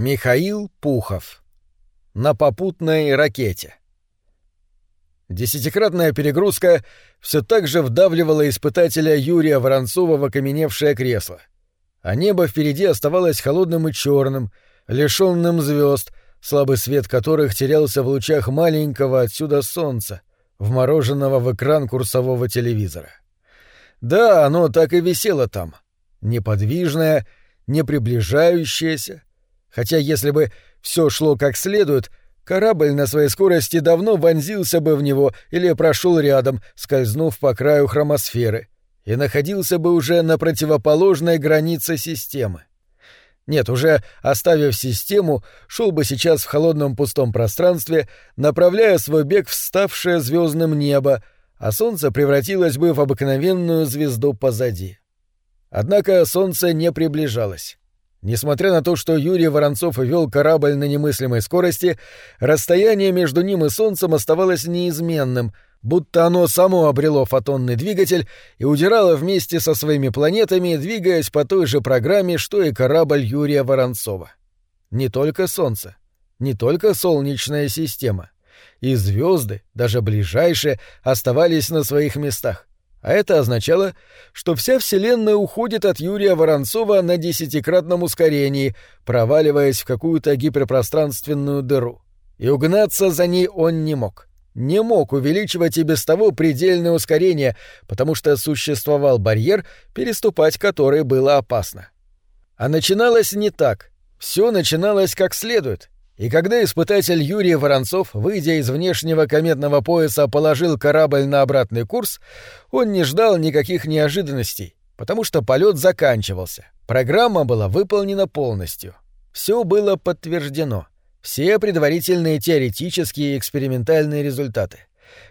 Михаил Пухов. На попутной ракете. Десятикратная перегрузка все так же вдавливала испытателя Юрия Воронцова в окаменевшее кресло. А небо впереди оставалось холодным и черным, лишенным звезд, слабый свет которых терялся в лучах маленького отсюда солнца, вмороженного в экран курсового телевизора. Да, оно так и висело там, неподвижное, не приближающееся, Хотя если бы все шло как следует, корабль на своей скорости давно вонзился бы в него или прошел рядом, скользнув по краю хромосферы, и находился бы уже на противоположной границе системы. Нет, уже оставив систему, шел бы сейчас в холодном пустом пространстве, направляя свой бег в ставшее звездным небо, а солнце превратилось бы в обыкновенную звезду позади. Однако солнце не приближалось. Несмотря на то, что Юрий Воронцов вел корабль на немыслимой скорости, расстояние между ним и Солнцем оставалось неизменным, будто оно само обрело фотонный двигатель и удирало вместе со своими планетами, двигаясь по той же программе, что и корабль Юрия Воронцова. Не только Солнце, не только Солнечная система. И звезды, даже ближайшие, оставались на своих местах. А это означало, что вся Вселенная уходит от Юрия Воронцова на десятикратном ускорении, проваливаясь в какую-то гиперпространственную дыру. И угнаться за ней он не мог. Не мог увеличивать и без того предельное ускорение, потому что существовал барьер, переступать который было опасно. А начиналось не так. Все начиналось как следует, и когда испытатель Юрий Воронцов, выйдя из внешнего кометного пояса, положил корабль на обратный курс, он не ждал никаких неожиданностей, потому что полет заканчивался. Программа была выполнена полностью. Все было подтверждено. Все предварительные теоретические и экспериментальные результаты.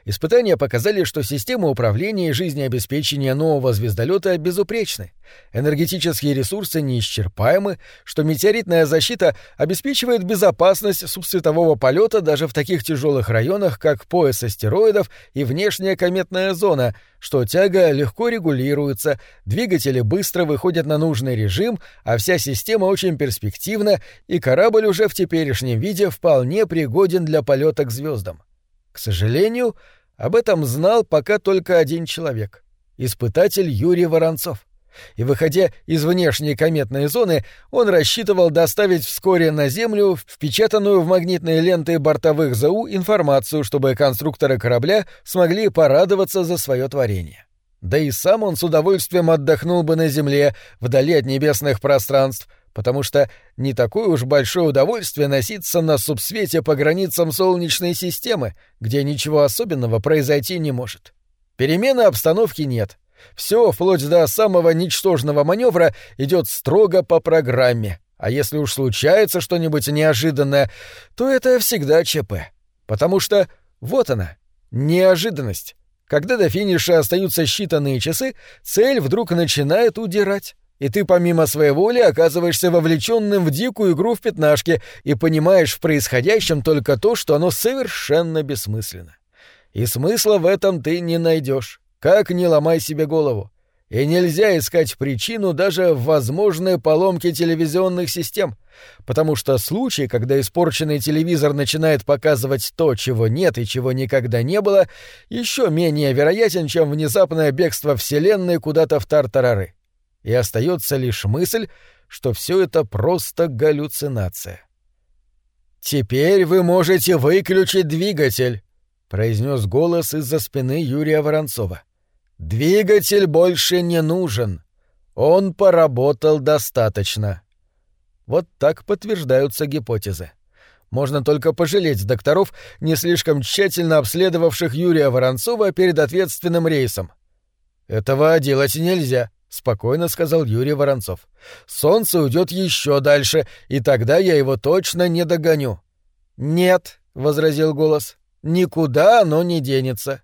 Испытания показали, что система управления и жизнеобеспечения нового звездолета безупречны. Энергетические ресурсы неисчерпаемы, что метеоритная защита обеспечивает безопасность субсветового полета даже в таких тяжелых районах, как пояс астероидов и внешняя кометная зона, что тяга легко регулируется, двигатели быстро выходят на нужный режим, а вся система очень перспективна, и корабль уже в теперешнем виде вполне пригоден для полета к звездам. К сожалению, об этом знал пока только один человек — испытатель Юрий Воронцов. И, выходя из внешней кометной зоны, он рассчитывал доставить вскоре на Землю впечатанную в магнитные ленты бортовых ЗУ информацию, чтобы конструкторы корабля смогли порадоваться за свое творение. Да и сам он с удовольствием отдохнул бы на Земле, вдали от небесных пространств, потому что не такое уж большое удовольствие носиться на субсвете по границам Солнечной системы, где ничего особенного произойти не может. Перемены обстановки нет. Все, вплоть до самого ничтожного маневра, идет строго по программе. А если уж случается что-нибудь неожиданное, то это всегда ЧП. Потому что вот она, неожиданность. Когда до финиша остаются считанные часы, цель вдруг начинает удирать и ты помимо своей воли оказываешься вовлеченным в дикую игру в пятнашки и понимаешь в происходящем только то, что оно совершенно бессмысленно. И смысла в этом ты не найдешь. Как не ломай себе голову. И нельзя искать причину даже в возможной поломке телевизионных систем, потому что случай, когда испорченный телевизор начинает показывать то, чего нет и чего никогда не было, еще менее вероятен, чем внезапное бегство Вселенной куда-то в тартарары и остается лишь мысль, что все это просто галлюцинация. «Теперь вы можете выключить двигатель», — произнес голос из-за спины Юрия Воронцова. «Двигатель больше не нужен. Он поработал достаточно». Вот так подтверждаются гипотезы. Можно только пожалеть докторов, не слишком тщательно обследовавших Юрия Воронцова перед ответственным рейсом. «Этого делать нельзя», — спокойно сказал Юрий Воронцов. «Солнце уйдет еще дальше, и тогда я его точно не догоню». «Нет», — возразил голос, — «никуда оно не денется».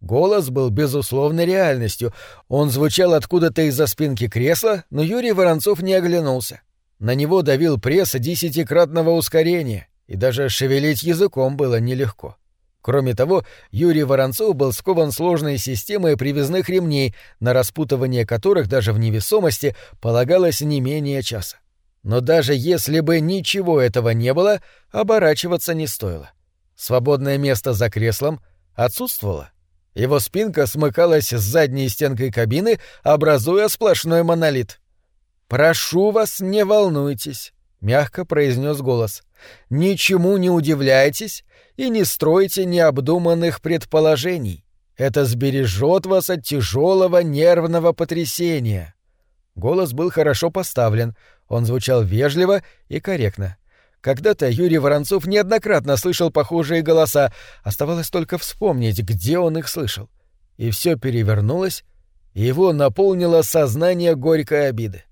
Голос был безусловной реальностью. Он звучал откуда-то из-за спинки кресла, но Юрий Воронцов не оглянулся. На него давил пресс десятикратного ускорения, и даже шевелить языком было нелегко. Кроме того, Юрий Воронцов был скован сложной системой привязных ремней, на распутывание которых даже в невесомости полагалось не менее часа. Но даже если бы ничего этого не было, оборачиваться не стоило. Свободное место за креслом отсутствовало. Его спинка смыкалась с задней стенкой кабины, образуя сплошной монолит. «Прошу вас, не волнуйтесь», — мягко произнес голос. «Ничему не удивляйтесь и не стройте необдуманных предположений. Это сбережет вас от тяжелого нервного потрясения». Голос был хорошо поставлен, он звучал вежливо и корректно. Когда-то Юрий Воронцов неоднократно слышал похожие голоса, оставалось только вспомнить, где он их слышал. И все перевернулось, и его наполнило сознание горькой обиды.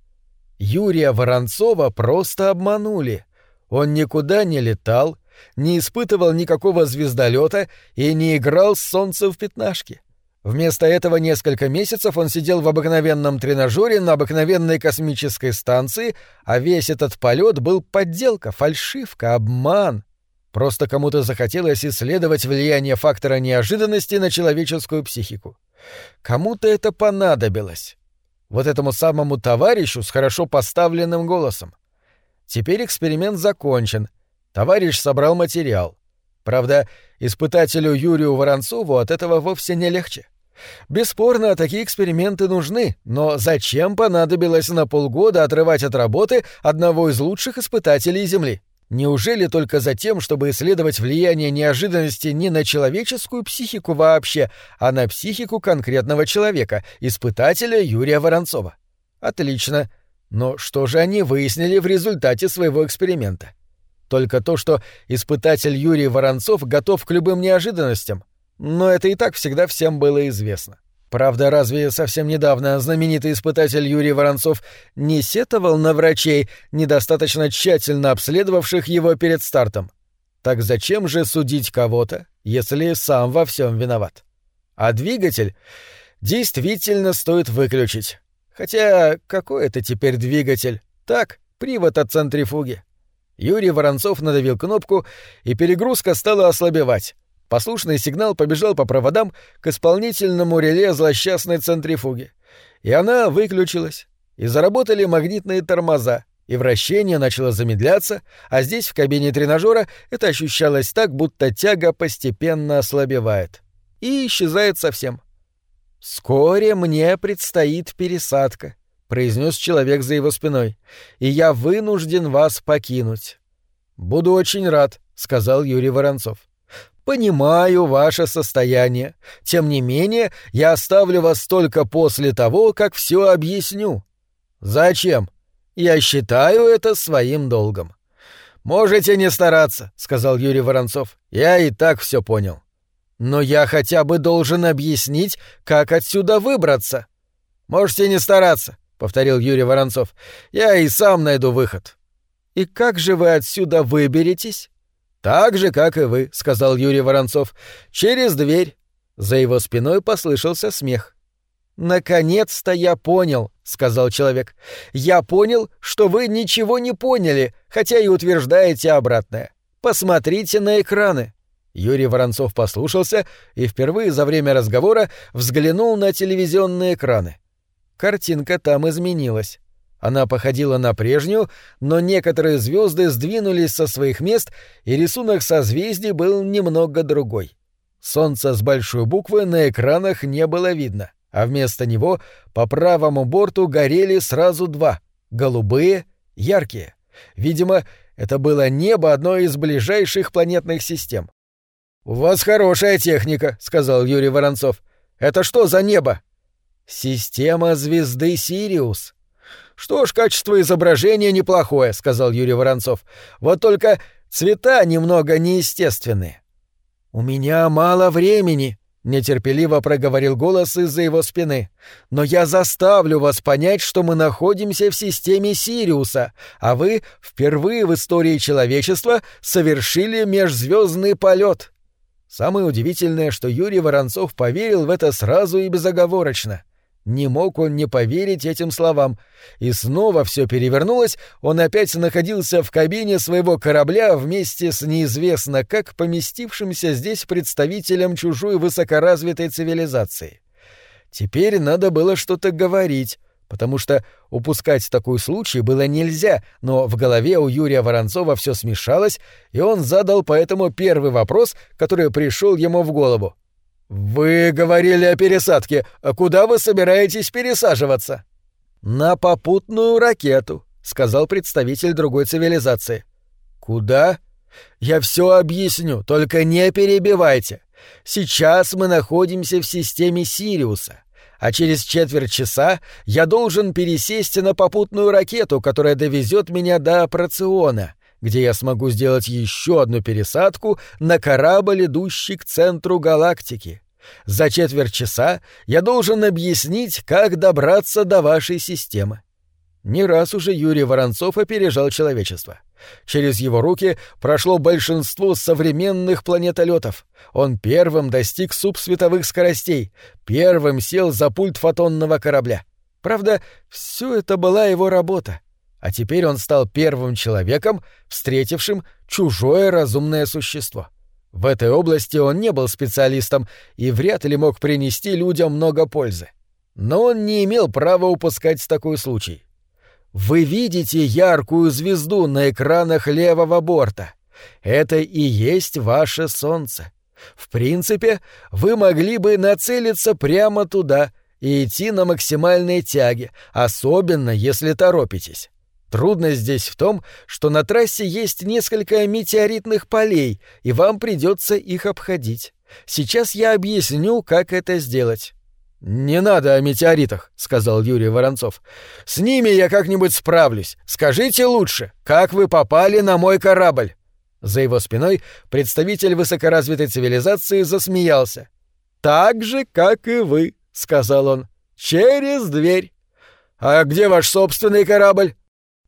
Юрия Воронцова просто обманули. Он никуда не летал, не испытывал никакого звездолета и не играл с солнцем в пятнашки. Вместо этого несколько месяцев он сидел в обыкновенном тренажере на обыкновенной космической станции, а весь этот полет был подделка, фальшивка, обман. Просто кому-то захотелось исследовать влияние фактора неожиданности на человеческую психику. Кому-то это понадобилось. Вот этому самому товарищу с хорошо поставленным голосом. Теперь эксперимент закончен. Товарищ собрал материал. Правда, испытателю Юрию Воронцову от этого вовсе не легче. Бесспорно, такие эксперименты нужны, но зачем понадобилось на полгода отрывать от работы одного из лучших испытателей Земли? Неужели только за тем, чтобы исследовать влияние неожиданности не на человеческую психику вообще, а на психику конкретного человека, испытателя Юрия Воронцова? Отлично. Но что же они выяснили в результате своего эксперимента? Только то, что испытатель Юрий Воронцов готов к любым неожиданностям — но это и так всегда всем было известно. Правда, разве совсем недавно знаменитый испытатель Юрий Воронцов не сетовал на врачей, недостаточно тщательно обследовавших его перед стартом? Так зачем же судить кого-то, если сам во всем виноват? А двигатель действительно стоит выключить. Хотя какой это теперь двигатель? Так, привод от центрифуги. Юрий Воронцов надавил кнопку, и перегрузка стала ослабевать. Послушный сигнал побежал по проводам к исполнительному реле злосчастной центрифуги. И она выключилась. И заработали магнитные тормоза, и вращение начало замедляться, а здесь, в кабине тренажера, это ощущалось так, будто тяга постепенно ослабевает. И исчезает совсем. «Вскоре мне предстоит пересадка», — произнес человек за его спиной, — «и я вынужден вас покинуть». «Буду очень рад», — сказал Юрий Воронцов. Понимаю ваше состояние. Тем не менее, я оставлю вас только после того, как все объясню. Зачем? Я считаю это своим долгом. Можете не стараться, сказал Юрий Воронцов. Я и так все понял. Но я хотя бы должен объяснить, как отсюда выбраться. Можете не стараться, повторил Юрий Воронцов. Я и сам найду выход. И как же вы отсюда выберетесь? «Так же, как и вы», — сказал Юрий Воронцов. «Через дверь». За его спиной послышался смех. «Наконец-то я понял», — сказал человек. «Я понял, что вы ничего не поняли, хотя и утверждаете обратное. Посмотрите на экраны». Юрий Воронцов послушался и впервые за время разговора взглянул на телевизионные экраны. Картинка там изменилась. Она походила на прежнюю, но некоторые звезды сдвинулись со своих мест, и рисунок созвездий был немного другой. Солнца с большой буквы на экранах не было видно, а вместо него по правому борту горели сразу два — голубые, яркие. Видимо, это было небо одной из ближайших планетных систем. «У вас хорошая техника», — сказал Юрий Воронцов. «Это что за небо?» «Система звезды Сириус», «Что ж, качество изображения неплохое», — сказал Юрий Воронцов. «Вот только цвета немного неестественные». «У меня мало времени», — нетерпеливо проговорил голос из-за его спины. «Но я заставлю вас понять, что мы находимся в системе Сириуса, а вы впервые в истории человечества совершили межзвездный полет». Самое удивительное, что Юрий Воронцов поверил в это сразу и безоговорочно — не мог он не поверить этим словам. И снова все перевернулось, он опять находился в кабине своего корабля вместе с неизвестно как поместившимся здесь представителем чужой высокоразвитой цивилизации. Теперь надо было что-то говорить, потому что упускать такой случай было нельзя, но в голове у Юрия Воронцова все смешалось, и он задал поэтому первый вопрос, который пришел ему в голову. «Вы говорили о пересадке. А куда вы собираетесь пересаживаться?» «На попутную ракету», — сказал представитель другой цивилизации. «Куда?» «Я все объясню, только не перебивайте. Сейчас мы находимся в системе Сириуса а через четверть часа я должен пересесть на попутную ракету, которая довезет меня до Проциона, где я смогу сделать еще одну пересадку на корабль, идущий к центру галактики. За четверть часа я должен объяснить, как добраться до вашей системы. Не раз уже Юрий Воронцов опережал человечество. Через его руки прошло большинство современных планетолетов. Он первым достиг субсветовых скоростей, первым сел за пульт фотонного корабля. Правда, все это была его работа. А теперь он стал первым человеком, встретившим чужое разумное существо. В этой области он не был специалистом и вряд ли мог принести людям много пользы. Но он не имел права упускать такой случай. Вы видите яркую звезду на экранах левого борта. Это и есть ваше солнце. В принципе, вы могли бы нацелиться прямо туда и идти на максимальной тяге, особенно если торопитесь. Трудность здесь в том, что на трассе есть несколько метеоритных полей, и вам придется их обходить. Сейчас я объясню, как это сделать. «Не надо о метеоритах», — сказал Юрий Воронцов. «С ними я как-нибудь справлюсь. Скажите лучше, как вы попали на мой корабль?» За его спиной представитель высокоразвитой цивилизации засмеялся. «Так же, как и вы», — сказал он. «Через дверь». «А где ваш собственный корабль?»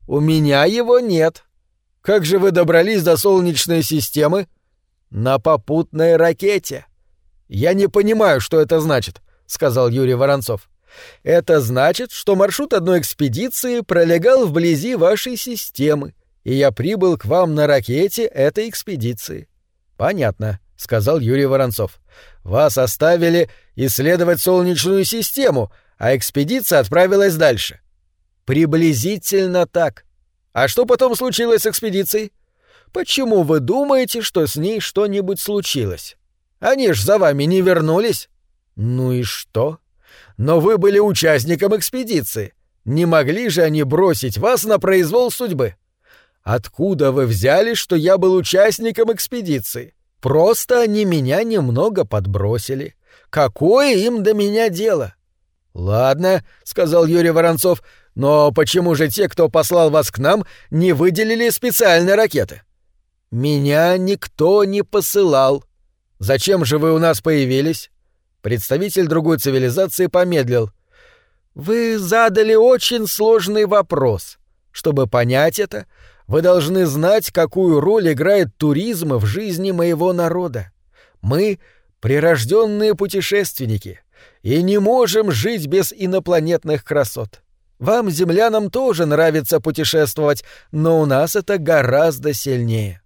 «У меня его нет». «Как же вы добрались до Солнечной системы?» «На попутной ракете». «Я не понимаю, что это значит сказал Юрий Воронцов. Это значит, что маршрут одной экспедиции пролегал вблизи вашей системы, и я прибыл к вам на ракете этой экспедиции. Понятно, сказал Юрий Воронцов. Вас оставили исследовать Солнечную систему, а экспедиция отправилась дальше. Приблизительно так. А что потом случилось с экспедицией? Почему вы думаете, что с ней что-нибудь случилось? Они ж за вами не вернулись. «Ну и что? Но вы были участником экспедиции. Не могли же они бросить вас на произвол судьбы? Откуда вы взяли, что я был участником экспедиции? Просто они меня немного подбросили. Какое им до меня дело?» «Ладно», — сказал Юрий Воронцов, — «но почему же те, кто послал вас к нам, не выделили специальные ракеты?» «Меня никто не посылал. Зачем же вы у нас появились?» Представитель другой цивилизации помедлил. «Вы задали очень сложный вопрос. Чтобы понять это, вы должны знать, какую роль играет туризм в жизни моего народа. Мы — прирожденные путешественники, и не можем жить без инопланетных красот. Вам, землянам, тоже нравится путешествовать, но у нас это гораздо сильнее.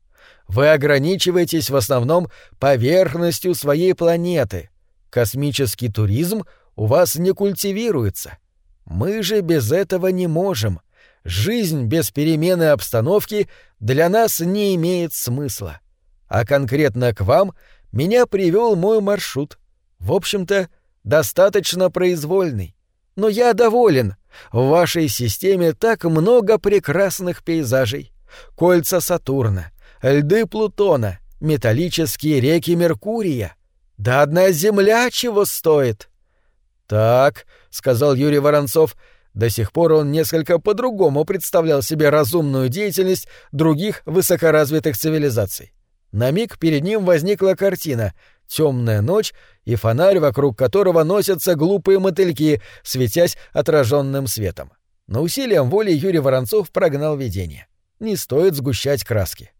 Вы ограничиваетесь в основном поверхностью своей планеты, Космический туризм у вас не культивируется. Мы же без этого не можем. Жизнь без перемены обстановки для нас не имеет смысла. А конкретно к вам меня привел мой маршрут. В общем-то, достаточно произвольный. Но я доволен. В вашей системе так много прекрасных пейзажей. Кольца Сатурна, льды Плутона, металлические реки Меркурия — да одна земля чего стоит? Так, сказал Юрий Воронцов, до сих пор он несколько по-другому представлял себе разумную деятельность других высокоразвитых цивилизаций. На миг перед ним возникла картина — темная ночь и фонарь, вокруг которого носятся глупые мотыльки, светясь отраженным светом. Но усилием воли Юрий Воронцов прогнал видение. Не стоит сгущать краски.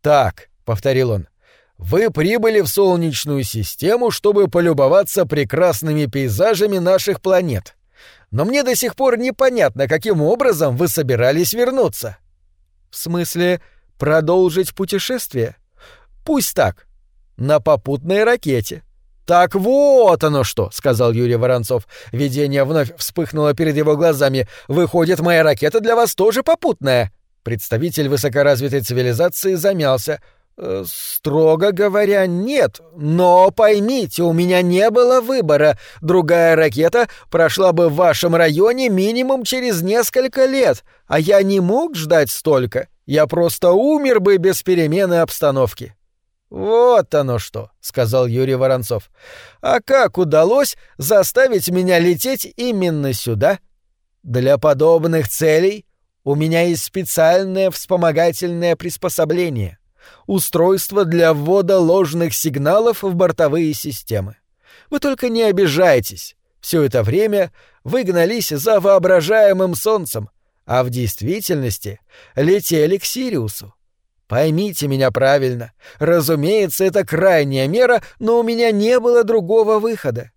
«Так», — повторил он, вы прибыли в Солнечную систему, чтобы полюбоваться прекрасными пейзажами наших планет. Но мне до сих пор непонятно, каким образом вы собирались вернуться. В смысле, продолжить путешествие? Пусть так. На попутной ракете. «Так вот оно что!» — сказал Юрий Воронцов. Видение вновь вспыхнуло перед его глазами. «Выходит, моя ракета для вас тоже попутная!» Представитель высокоразвитой цивилизации замялся. «Э, «Строго говоря, нет. Но поймите, у меня не было выбора. Другая ракета прошла бы в вашем районе минимум через несколько лет, а я не мог ждать столько. Я просто умер бы без перемены обстановки». «Вот оно что», — сказал Юрий Воронцов. «А как удалось заставить меня лететь именно сюда? Для подобных целей у меня есть специальное вспомогательное приспособление — устройство для ввода ложных сигналов в бортовые системы. Вы только не обижайтесь. Все это время вы гнались за воображаемым солнцем, а в действительности летели к Сириусу. Поймите меня правильно. Разумеется, это крайняя мера, но у меня не было другого выхода.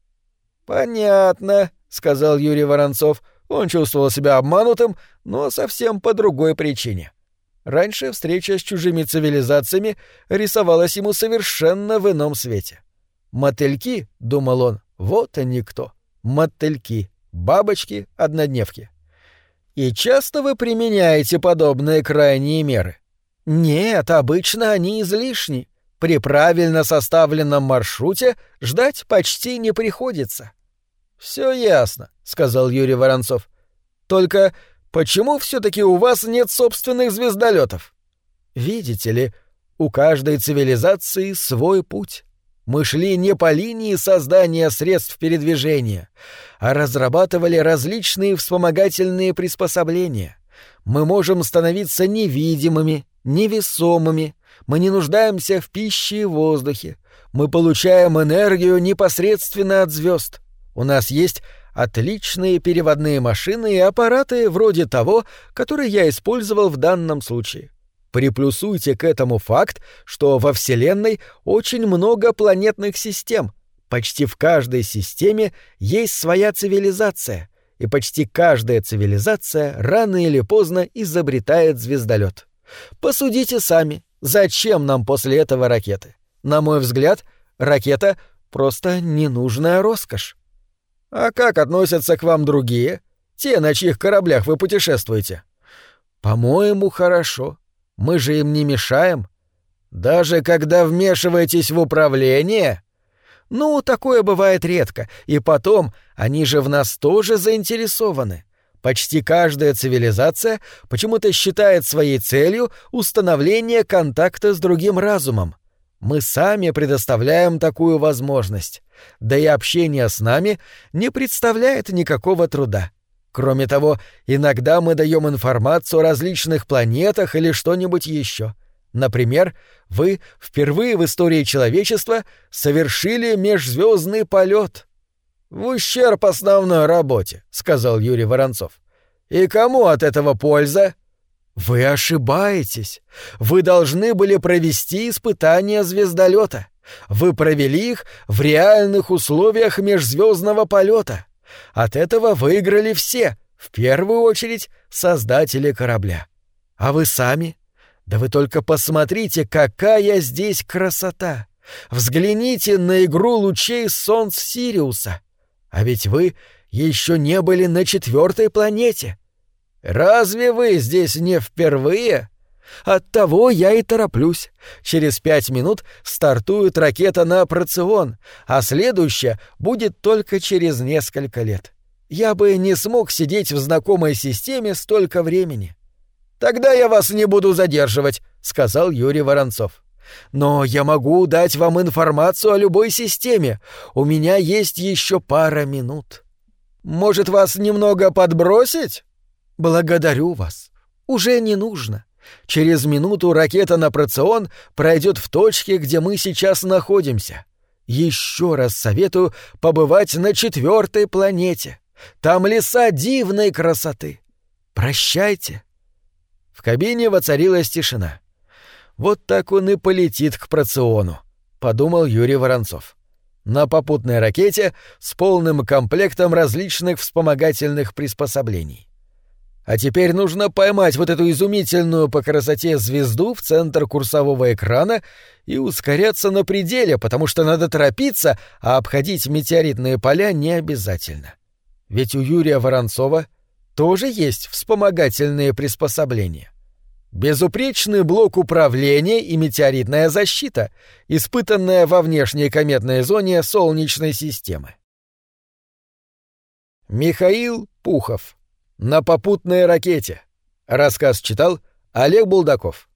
Понятно, сказал Юрий Воронцов. Он чувствовал себя обманутым, но совсем по другой причине. Раньше встреча с чужими цивилизациями рисовалась ему совершенно в ином свете. «Мотыльки», — думал он, — «вот они кто. Мотыльки, бабочки, однодневки». «И часто вы применяете подобные крайние меры?» «Нет, обычно они излишни. При правильно составленном маршруте ждать почти не приходится». «Все ясно», — сказал Юрий Воронцов. «Только Почему все-таки у вас нет собственных звездолетов? Видите ли, у каждой цивилизации свой путь. Мы шли не по линии создания средств передвижения, а разрабатывали различные вспомогательные приспособления. Мы можем становиться невидимыми, невесомыми, мы не нуждаемся в пище и воздухе, мы получаем энергию непосредственно от звезд. У нас есть отличные переводные машины и аппараты вроде того, который я использовал в данном случае. Приплюсуйте к этому факт, что во Вселенной очень много планетных систем. Почти в каждой системе есть своя цивилизация, и почти каждая цивилизация рано или поздно изобретает звездолет. Посудите сами, зачем нам после этого ракеты? На мой взгляд, ракета — просто ненужная роскошь. А как относятся к вам другие? Те, на чьих кораблях вы путешествуете? По-моему, хорошо. Мы же им не мешаем. Даже когда вмешиваетесь в управление? Ну, такое бывает редко. И потом, они же в нас тоже заинтересованы. Почти каждая цивилизация почему-то считает своей целью установление контакта с другим разумом. Мы сами предоставляем такую возможность. Да и общение с нами не представляет никакого труда. Кроме того, иногда мы даем информацию о различных планетах или что-нибудь еще. Например, вы впервые в истории человечества совершили межзвездный полет. В ущерб основной работе, сказал Юрий Воронцов. И кому от этого польза? Вы ошибаетесь. Вы должны были провести испытания звездолета. Вы провели их в реальных условиях межзвездного полета. От этого выиграли все, в первую очередь создатели корабля. А вы сами? Да вы только посмотрите, какая здесь красота! Взгляните на игру лучей солнц Сириуса. А ведь вы еще не были на четвертой планете. «Разве вы здесь не впервые?» «Оттого я и тороплюсь. Через пять минут стартует ракета на Процион, а следующая будет только через несколько лет. Я бы не смог сидеть в знакомой системе столько времени». «Тогда я вас не буду задерживать», — сказал Юрий Воронцов. «Но я могу дать вам информацию о любой системе. У меня есть еще пара минут». «Может, вас немного подбросить?» «Благодарю вас. Уже не нужно. Через минуту ракета на Процион пройдет в точке, где мы сейчас находимся. Еще раз советую побывать на четвертой планете. Там леса дивной красоты. Прощайте». Кабине воцарилась тишина. «Вот так он и полетит к Проциону», — подумал Юрий Воронцов. На попутной ракете с полным комплектом различных вспомогательных приспособлений. А теперь нужно поймать вот эту изумительную по красоте звезду в центр курсового экрана и ускоряться на пределе, потому что надо торопиться, а обходить метеоритные поля не обязательно. Ведь у Юрия Воронцова тоже есть вспомогательные приспособления. Безупречный блок управления и метеоритная защита, испытанная во внешней кометной зоне Солнечной системы. Михаил Пухов на попутной ракете. Рассказ читал Олег Булдаков.